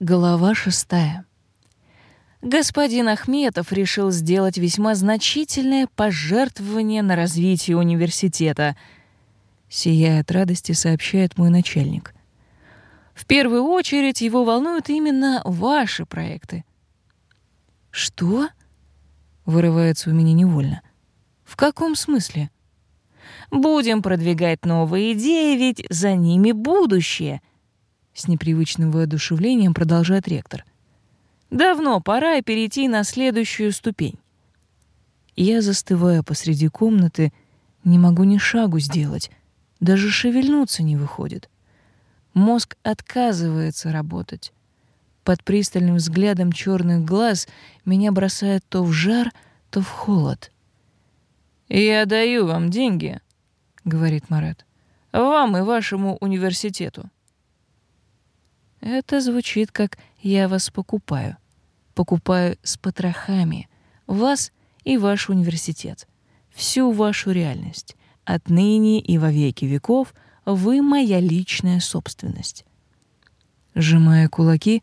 Глава шестая. Господин Ахметов решил сделать весьма значительное пожертвование на развитие университета. Сияя от радости, сообщает мой начальник. В первую очередь его волнуют именно ваши проекты. Что? Вырывается у меня невольно. В каком смысле? Будем продвигать новые идеи, ведь за ними будущее — с непривычным воодушевлением продолжает ректор. Давно пора перейти на следующую ступень. Я застываю посреди комнаты, не могу ни шагу сделать, даже шевельнуться не выходит. Мозг отказывается работать. Под пристальным взглядом черных глаз меня бросает то в жар, то в холод. «Я даю вам деньги», — говорит Марат. «Вам и вашему университету. Это звучит как «я вас покупаю». Покупаю с потрохами. Вас и ваш университет. Всю вашу реальность. Отныне и во веки веков вы моя личная собственность. Сжимая кулаки,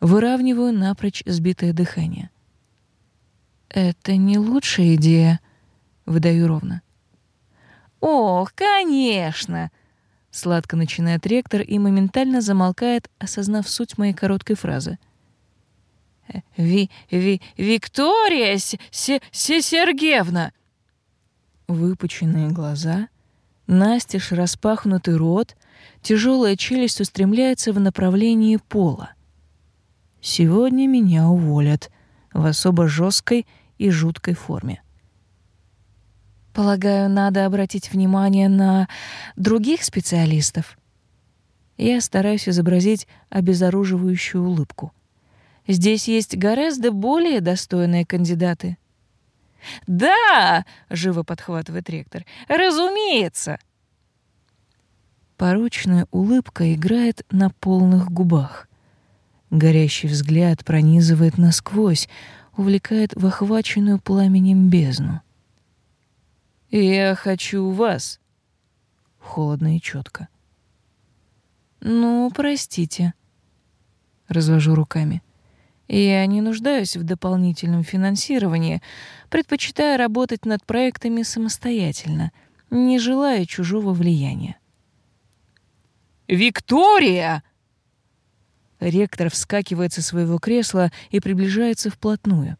выравниваю напрочь сбитое дыхание. «Это не лучшая идея», — выдаю ровно. «Ох, конечно!» Сладко начинает ректор и моментально замолкает, осознав суть моей короткой фразы. «Э, «Ви... Ви... Виктория С... С... Сергеевна!» Выпученные глаза, настежь распахнутый рот, тяжелая челюсть устремляется в направлении пола. «Сегодня меня уволят» в особо жесткой и жуткой форме. Полагаю, надо обратить внимание на других специалистов. Я стараюсь изобразить обезоруживающую улыбку. Здесь есть гораздо более достойные кандидаты. «Да!» — живо подхватывает ректор. «Разумеется!» Порочная улыбка играет на полных губах. Горящий взгляд пронизывает насквозь, увлекает в охваченную пламенем бездну. «Я хочу вас», — холодно и четко. «Ну, простите», — развожу руками. «Я не нуждаюсь в дополнительном финансировании, предпочитаю работать над проектами самостоятельно, не желая чужого влияния». «Виктория!» Ректор вскакивает со своего кресла и приближается вплотную —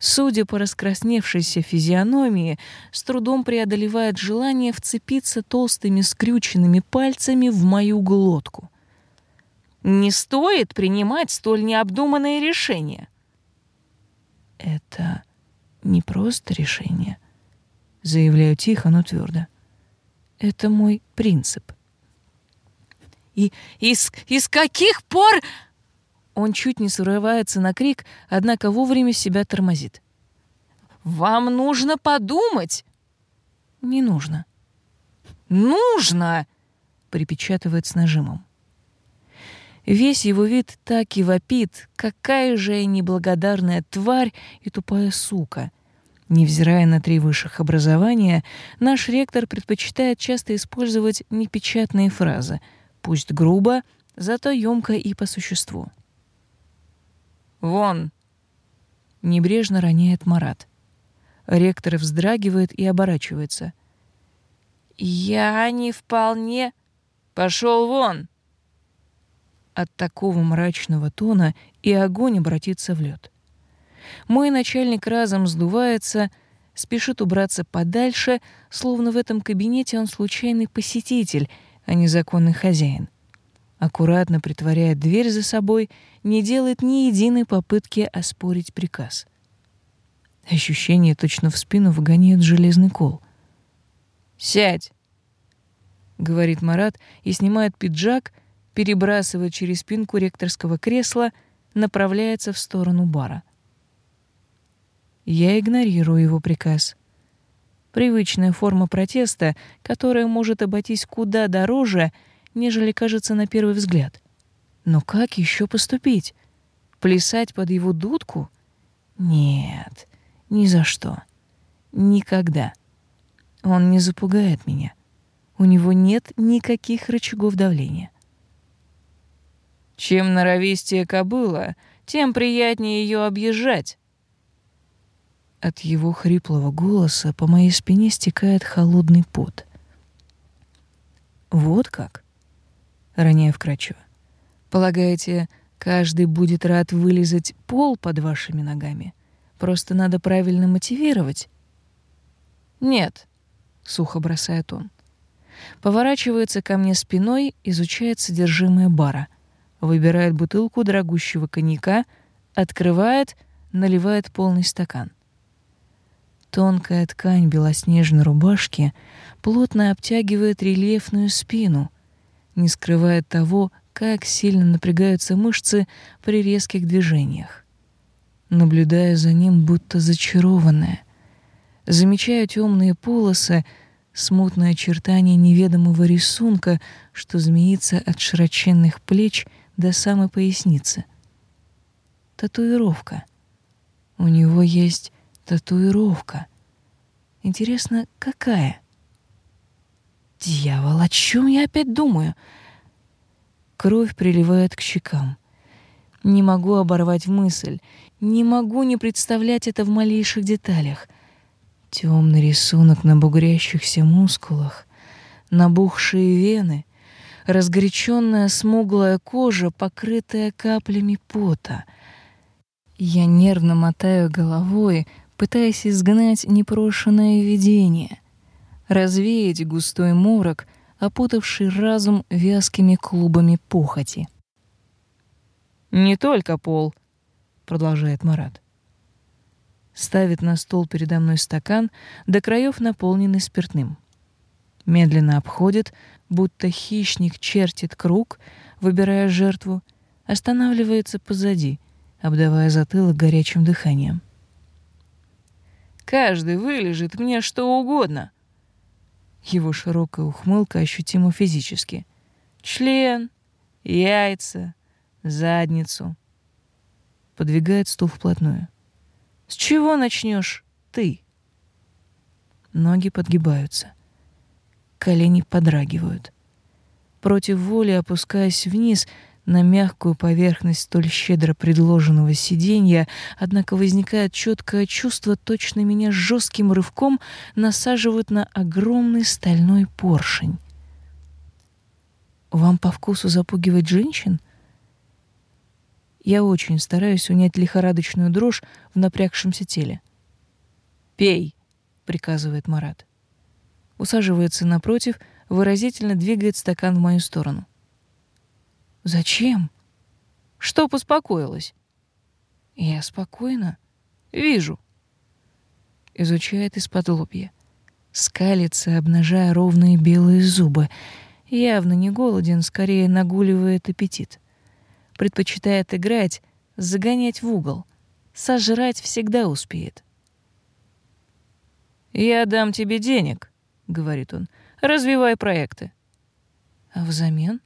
судя по раскрасневшейся физиономии, с трудом преодолевает желание вцепиться толстыми скрюченными пальцами в мою глотку. Не стоит принимать столь необдуманное решение. Это не просто решение, заявляю тихо, но твердо. Это мой принцип. И из, из каких пор он чуть не срывается на крик, однако вовремя себя тормозит. «Вам нужно подумать!» «Не нужно». «Нужно!» — припечатывает с нажимом. Весь его вид так и вопит, какая же я неблагодарная тварь и тупая сука. Невзирая на три высших образования, наш ректор предпочитает часто использовать непечатные фразы, пусть грубо, зато ёмко и по существу. Вон!» Небрежно роняет Марат. Ректор вздрагивает и оборачивается. «Я не вполне...» «Пошел вон!» От такого мрачного тона и огонь обратится в лед. Мой начальник разом сдувается, спешит убраться подальше, словно в этом кабинете он случайный посетитель, а не законный хозяин аккуратно притворяет дверь за собой, не делает ни единой попытки оспорить приказ. Ощущение точно в спину выгоняет железный кол. «Сядь!» — говорит Марат и снимает пиджак, перебрасывает через спинку ректорского кресла, направляется в сторону бара. Я игнорирую его приказ. Привычная форма протеста, которая может обойтись куда дороже — нежели кажется на первый взгляд. Но как еще поступить? Плясать под его дудку? Нет, ни за что. Никогда. Он не запугает меня. У него нет никаких рычагов давления. Чем норовистее кобыла, тем приятнее ее объезжать. От его хриплого голоса по моей спине стекает холодный пот. Вот как? Роняя вкрадчиво. Полагаете, каждый будет рад вылезать пол под вашими ногами? Просто надо правильно мотивировать? Нет, сухо бросает он. Поворачивается ко мне спиной, изучает содержимое бара — выбирает бутылку дорогущего коньяка, открывает, наливает полный стакан. Тонкая ткань белоснежной рубашки плотно обтягивает рельефную спину, не скрывает того, как сильно напрягаются мышцы при резких движениях. Наблюдая за ним, будто зачарованная, замечаю темные полосы, смутное очертание неведомого рисунка, что змеится от широченных плеч — до самой поясницы. Татуировка. У него есть татуировка. Интересно, какая? Дьявол, о чем я опять думаю? Кровь приливает к щекам. Не могу оборвать мысль, не могу не представлять это в малейших деталях. Темный рисунок на бугрящихся мускулах, набухшие вены, разгоряченная смуглая кожа, покрытая каплями пота. Я нервно мотаю головой, пытаясь изгнать непрошенное видение, развеять густой морок, опутавший разум вязкими клубами похоти. «Не только пол», — продолжает Марат. Ставит на стол передо мной стакан, до краев наполненный спиртным. Медленно обходит, будто хищник чертит круг, выбирая жертву, останавливается позади, обдавая затылок горячим дыханием. «Каждый вылежит мне что угодно!» Его широкая ухмылка ощутима физически. «Член, яйца, задницу». Подвигает стул вплотную. «С чего начнешь ты?» Ноги подгибаются колени подрагивают. Против воли опускаясь вниз на мягкую поверхность столь щедро предложенного сиденья, однако возникает четкое чувство, точно меня жестким рывком насаживают на огромный стальной поршень. Вам по вкусу запугивать женщин? Я очень стараюсь унять лихорадочную дрожь в напрягшемся теле. «Пей!» — приказывает Марат усаживается напротив, выразительно двигает стакан в мою сторону. «Зачем?» «Чтоб успокоилась». «Я спокойно. Вижу». Изучает из-под лобья. Скалится, обнажая ровные белые зубы. Явно не голоден, скорее нагуливает аппетит. Предпочитает играть, загонять в угол. Сожрать всегда успеет. «Я дам тебе денег», говорит он. Развивай проекты. А взамен?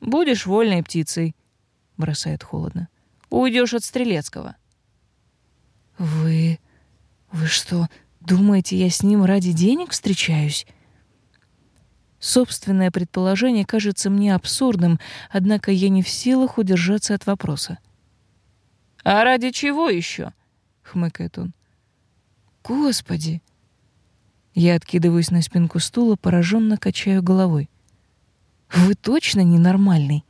Будешь вольной птицей, бросает холодно. Уйдешь от Стрелецкого. Вы... Вы что, думаете, я с ним ради денег встречаюсь? Собственное предположение кажется мне абсурдным, однако я не в силах удержаться от вопроса. «А ради чего еще?» — хмыкает он. «Господи!» Я откидываюсь на спинку стула, пораженно качаю головой. «Вы точно ненормальный?»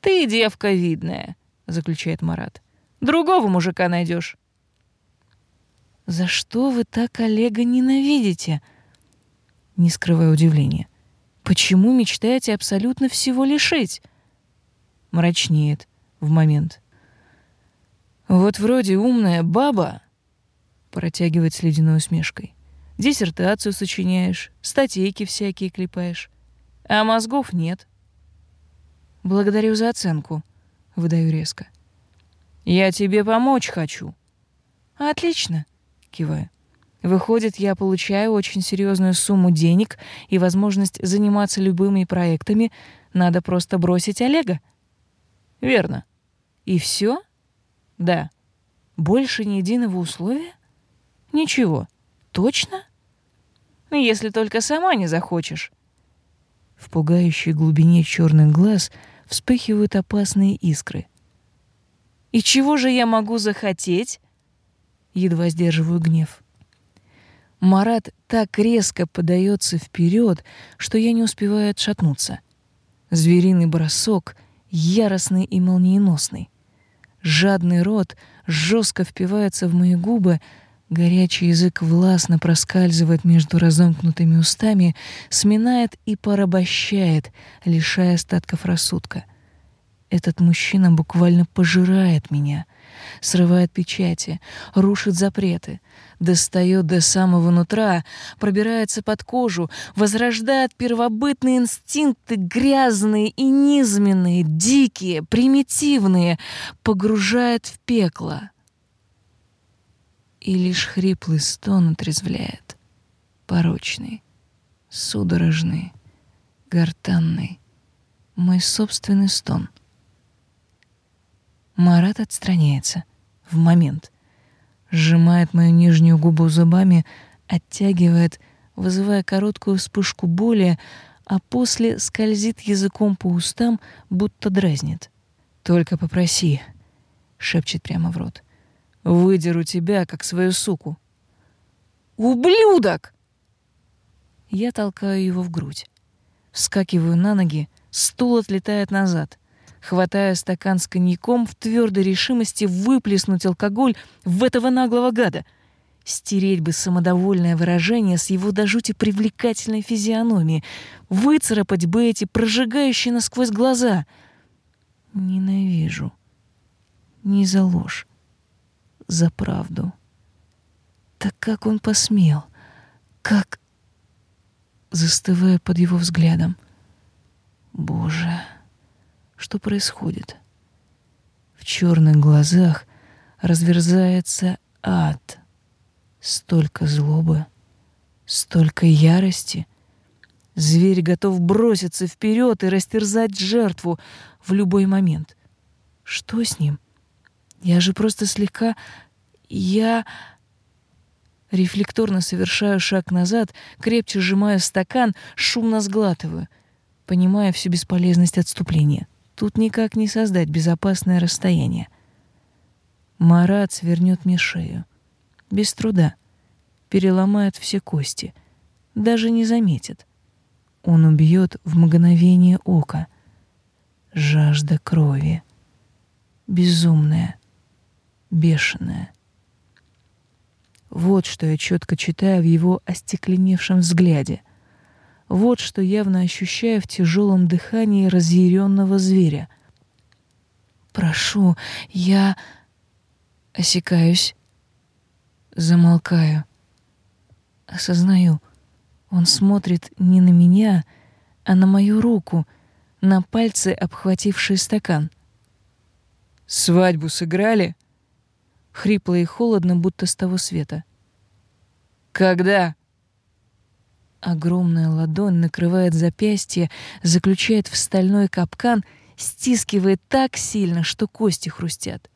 «Ты девка видная», — заключает Марат. «Другого мужика найдешь. «За что вы так Олега ненавидите?» Не скрывая удивления. «Почему мечтаете абсолютно всего лишить?» Мрачнеет в момент. «Вот вроде умная баба», — протягивает с ледяной усмешкой диссертацию сочиняешь, статейки всякие клепаешь. А мозгов нет. Благодарю за оценку, выдаю резко. Я тебе помочь хочу. Отлично, киваю. Выходит, я получаю очень серьезную сумму денег и возможность заниматься любыми проектами. Надо просто бросить Олега. Верно. И все? Да. Больше ни единого условия? Ничего. Точно? Если только сама не захочешь. В пугающей глубине черных глаз вспыхивают опасные искры. «И чего же я могу захотеть?» Едва сдерживаю гнев. Марат так резко подается вперед, что я не успеваю отшатнуться. Звериный бросок, яростный и молниеносный. Жадный рот жестко впивается в мои губы, горячий язык властно проскальзывает между разомкнутыми устами, сминает и порабощает, лишая остатков рассудка. Этот мужчина буквально пожирает меня — срывает печати, рушит запреты, достает до самого нутра, пробирается под кожу, возрождает первобытные инстинкты, грязные и низменные, дикие, примитивные, погружает в пекло. И лишь хриплый стон отрезвляет, порочный, судорожный, гортанный, мой собственный стон — Марат отстраняется. В момент. Сжимает мою нижнюю губу зубами, оттягивает, вызывая короткую вспышку боли, а после скользит языком по устам, будто дразнит. «Только попроси», — шепчет прямо в рот. «Выдеру тебя, как свою суку». «Ублюдок!» Я толкаю его в грудь. Вскакиваю на ноги, стул отлетает назад хватая стакан с коньяком в твердой решимости выплеснуть алкоголь в этого наглого гада. Стереть бы самодовольное выражение с его до жути привлекательной физиономии, выцарапать бы эти прожигающие насквозь глаза. Ненавижу. Не за ложь, за правду. Так как он посмел? Как... Застывая под его взглядом. Боже... Что происходит? В черных глазах разверзается ад. Столько злобы, столько ярости. Зверь готов броситься вперед и растерзать жертву в любой момент. Что с ним? Я же просто слегка... Я... Рефлекторно совершаю шаг назад, крепче сжимаю стакан, шумно сглатываю, понимая всю бесполезность отступления. Тут никак не создать безопасное расстояние. Марат свернет мне шею. Без труда. Переломает все кости. Даже не заметит. Он убьет в мгновение ока. Жажда крови. Безумная. Бешеная. Вот что я четко читаю в его остекленевшем взгляде. Вот что явно ощущаю в тяжелом дыхании разъяренного зверя. «Прошу, я...» Осекаюсь. Замолкаю. Осознаю. Он смотрит не на меня, а на мою руку, на пальцы, обхватившие стакан. «Свадьбу сыграли?» Хрипло и холодно, будто с того света. «Когда?» Огромная ладонь накрывает запястье, заключает в стальной капкан, стискивает так сильно, что кости хрустят.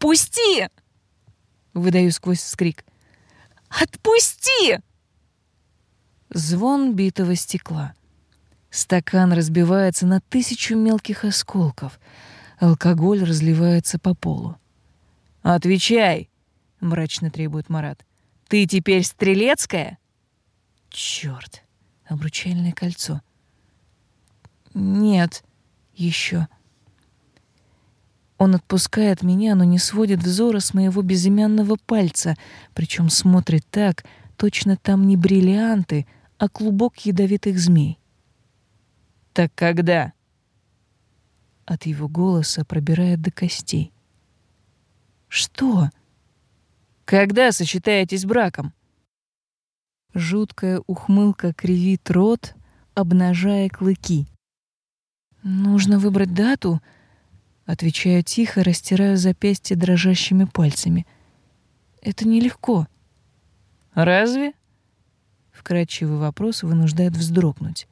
«Пусти!» — выдаю сквозь вскрик. «Отпусти!» Звон битого стекла. Стакан разбивается на тысячу мелких осколков. Алкоголь разливается по полу. «Отвечай!» — мрачно требует Марат. «Ты теперь стрелецкая?» Черт, обручальное кольцо. Нет, еще. Он отпускает меня, но не сводит взора с моего безымянного пальца, причем смотрит так, точно там не бриллианты, а клубок ядовитых змей. «Так когда?» От его голоса пробирает до костей. «Что?» «Когда сочетаетесь браком?» Жуткая ухмылка кривит рот, обнажая клыки. «Нужно выбрать дату», — отвечаю тихо, растираю запястье дрожащими пальцами. «Это нелегко». «Разве?» Вкрадчивый вопрос вынуждает вздрогнуть.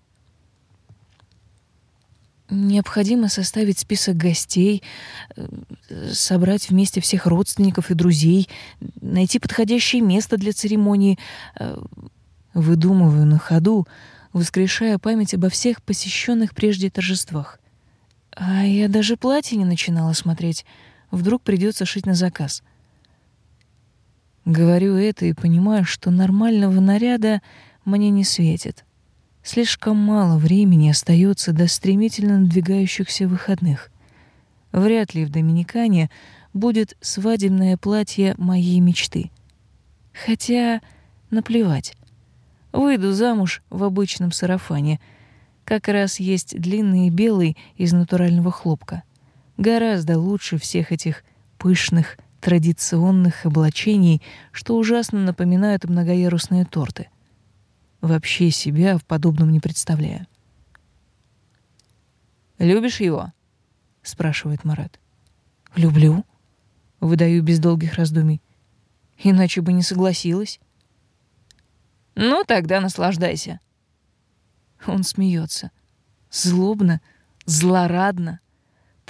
Необходимо составить список гостей, э, собрать вместе всех родственников и друзей, найти подходящее место для церемонии. Э, выдумываю на ходу, воскрешая память обо всех посещенных прежде торжествах. А я даже платье не начинала смотреть. Вдруг придется шить на заказ. Говорю это и понимаю, что нормального наряда мне не светит. Слишком мало времени остается до стремительно надвигающихся выходных. Вряд ли в Доминикане будет свадебное платье моей мечты. Хотя наплевать. Выйду замуж в обычном сарафане. Как раз есть длинный и белый из натурального хлопка. Гораздо лучше всех этих пышных традиционных облачений, что ужасно напоминают многоярусные торты. Вообще себя в подобном не представляю. «Любишь его?» — спрашивает Марат. «Люблю», — выдаю без долгих раздумий. «Иначе бы не согласилась». «Ну, тогда наслаждайся». Он смеется. Злобно, злорадно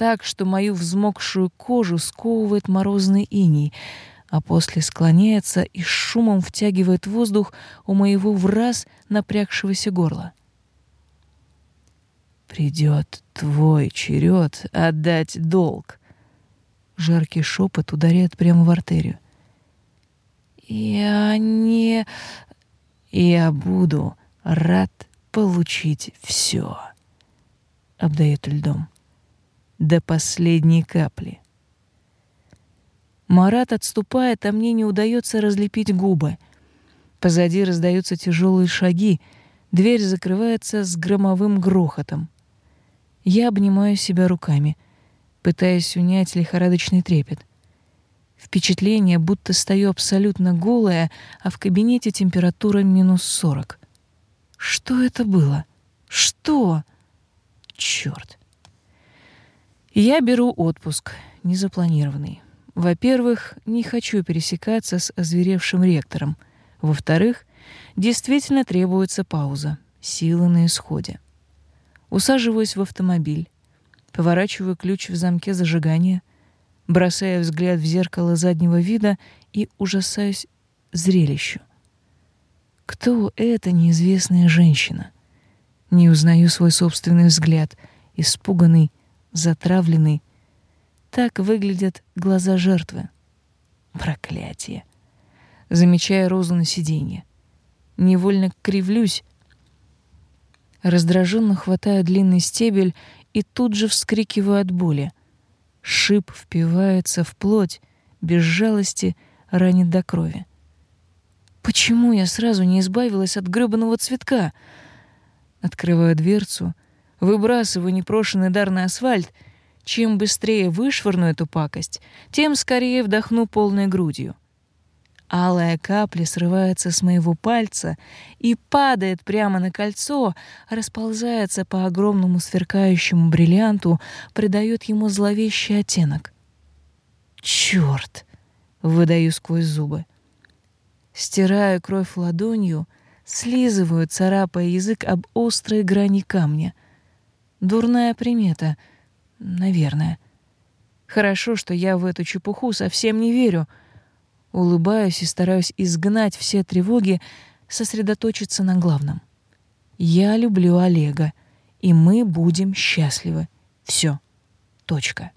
так, что мою взмокшую кожу сковывает морозный иней, а после склоняется и с шумом втягивает воздух у моего враз напрягшегося горла. «Придет твой черед отдать долг!» Жаркий шепот ударяет прямо в артерию. «Я не... Я буду рад получить все», — обдает льдом до последней капли. Марат отступает, а мне не удается разлепить губы. Позади раздаются тяжелые шаги, дверь закрывается с громовым грохотом. Я обнимаю себя руками, пытаясь унять лихорадочный трепет. Впечатление, будто стою абсолютно голая, а в кабинете температура минус сорок. Что это было? Что? Чёрт. Я беру отпуск, незапланированный. Во-первых, не хочу пересекаться с озверевшим ректором. Во-вторых, действительно требуется пауза, силы на исходе. Усаживаюсь в автомобиль, поворачиваю ключ в замке зажигания, бросая взгляд в зеркало заднего вида и ужасаюсь зрелищу. Кто эта неизвестная женщина? Не узнаю свой собственный взгляд, испуганный, затравленный. Так выглядят глаза жертвы. Проклятие. Замечая розу на сиденье. Невольно кривлюсь. Раздраженно хватаю длинный стебель и тут же вскрикиваю от боли. Шип впивается в плоть, без жалости ранит до крови. Почему я сразу не избавилась от грёбаного цветка? Открываю дверцу — выбрасываю непрошенный дар на асфальт, чем быстрее вышвырну эту пакость, тем скорее вдохну полной грудью. Алая капля срывается с моего пальца и падает прямо на кольцо, расползается по огромному сверкающему бриллианту, придает ему зловещий оттенок. Черт! выдаю сквозь зубы. Стираю кровь ладонью, слизываю, царапая язык об острые грани камня — Дурная примета, наверное. Хорошо, что я в эту чепуху совсем не верю. Улыбаюсь и стараюсь изгнать все тревоги, сосредоточиться на главном. Я люблю Олега, и мы будем счастливы. Все. Точка.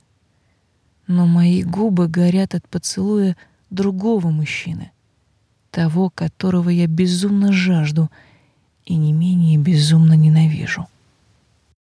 Но мои губы горят от поцелуя другого мужчины, того, которого я безумно жажду и не менее безумно ненавижу.